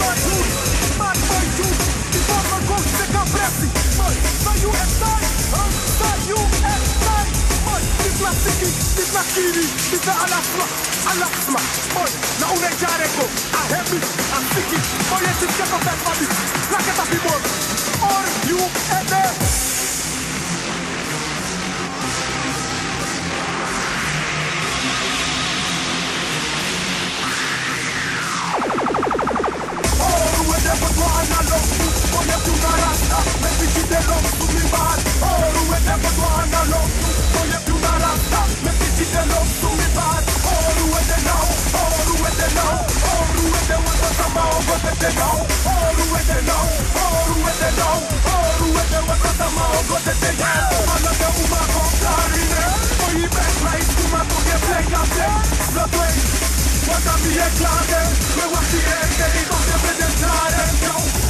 bătut M-am USA Or USA What's up, be a clown? We want to end the evil, the better, the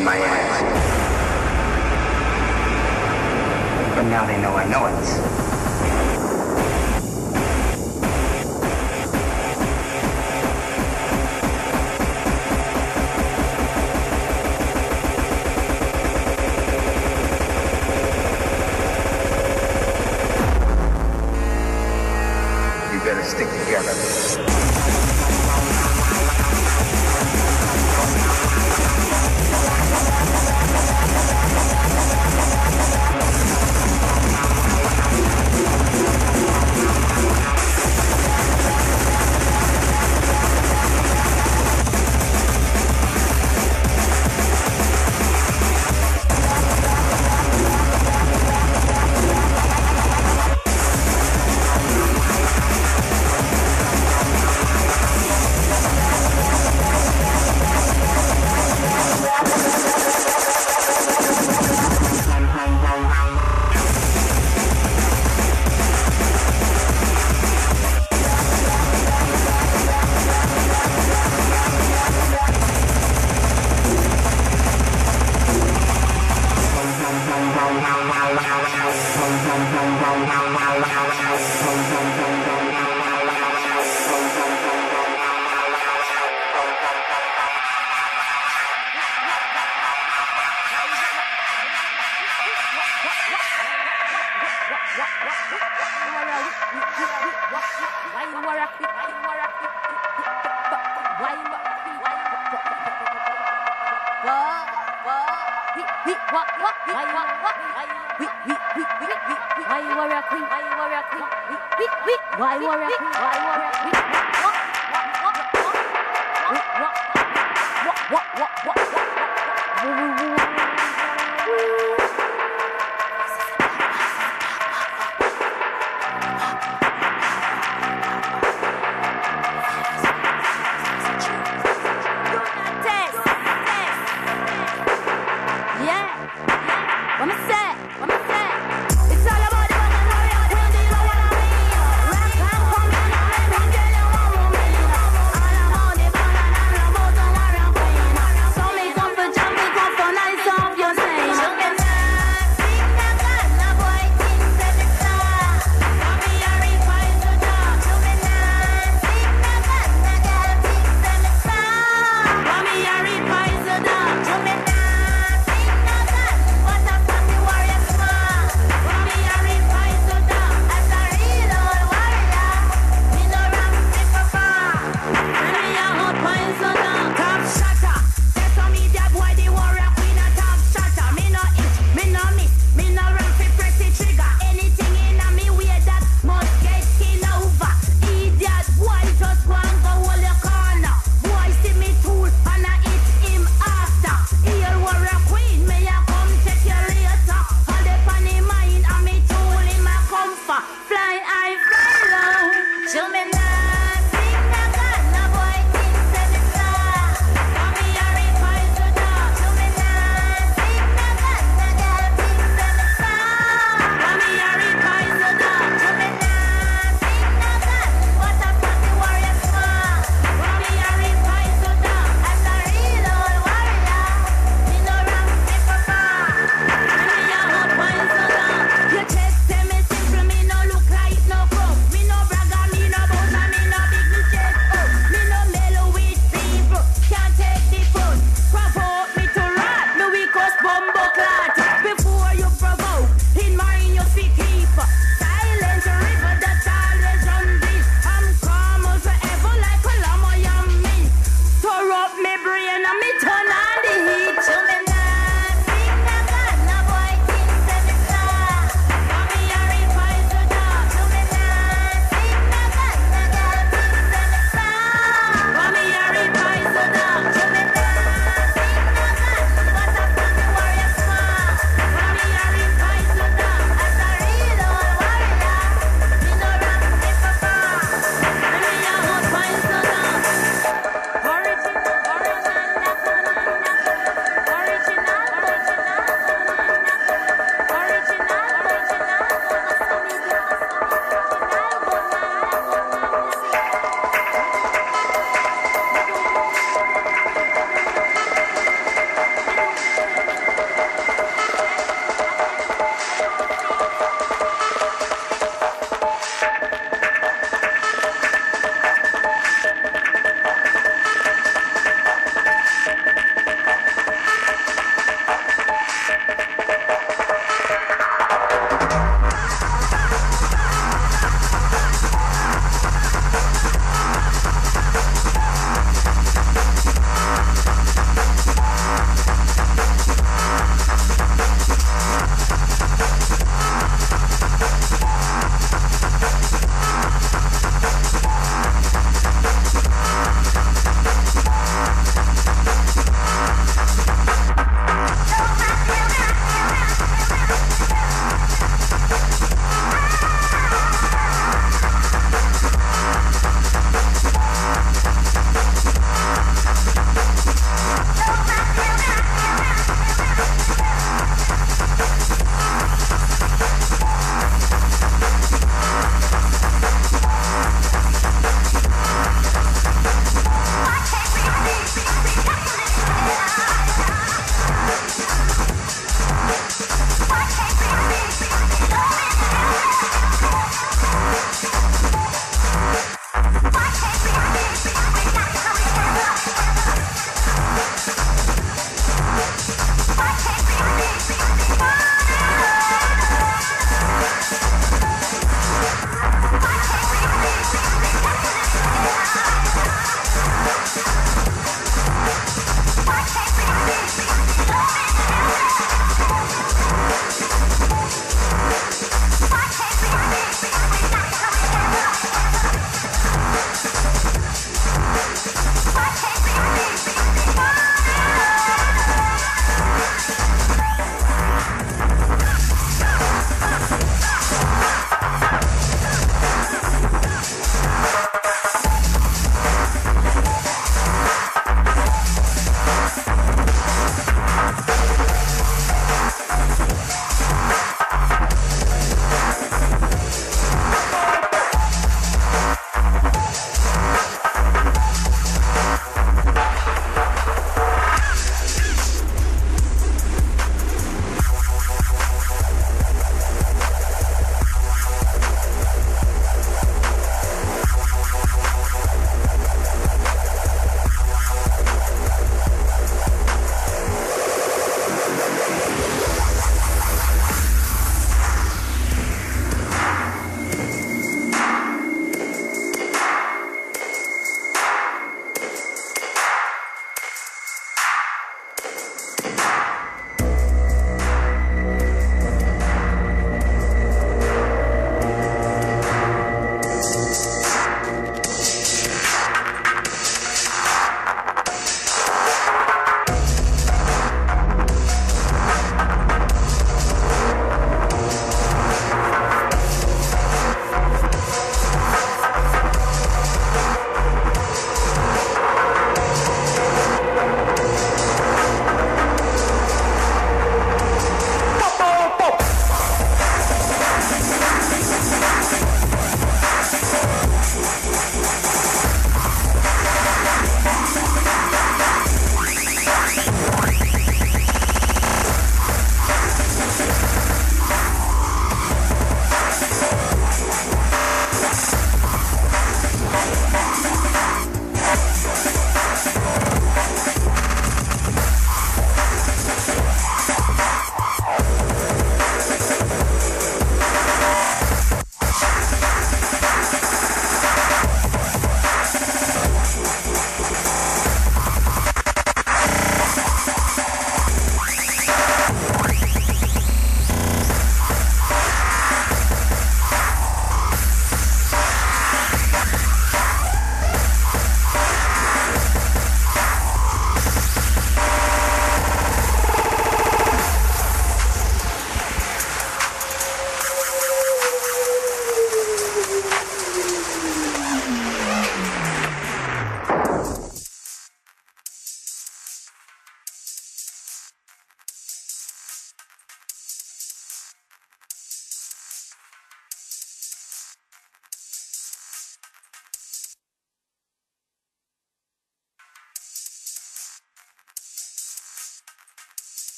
on my.